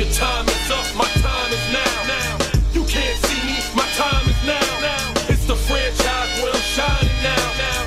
Your time is up, my time is now. now. You can't see me, my time is now. now. It's the franchise where I'm shining.